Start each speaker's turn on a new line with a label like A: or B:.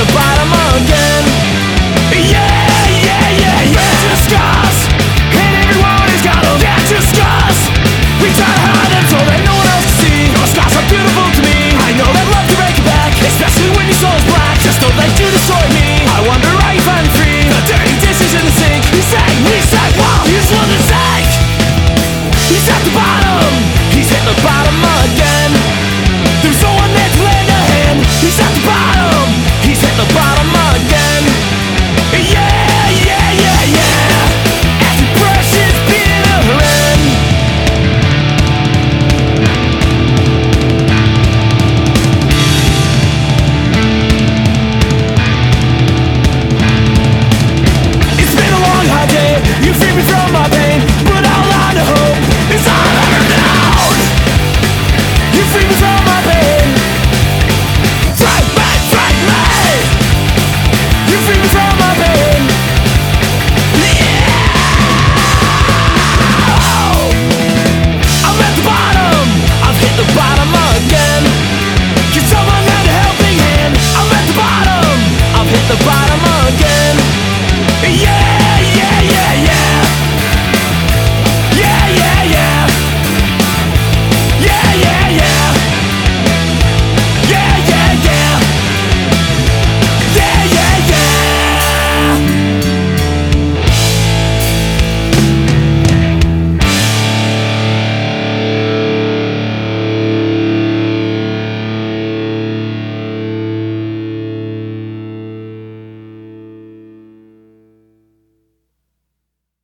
A: the bottom.